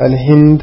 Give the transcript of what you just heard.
الهند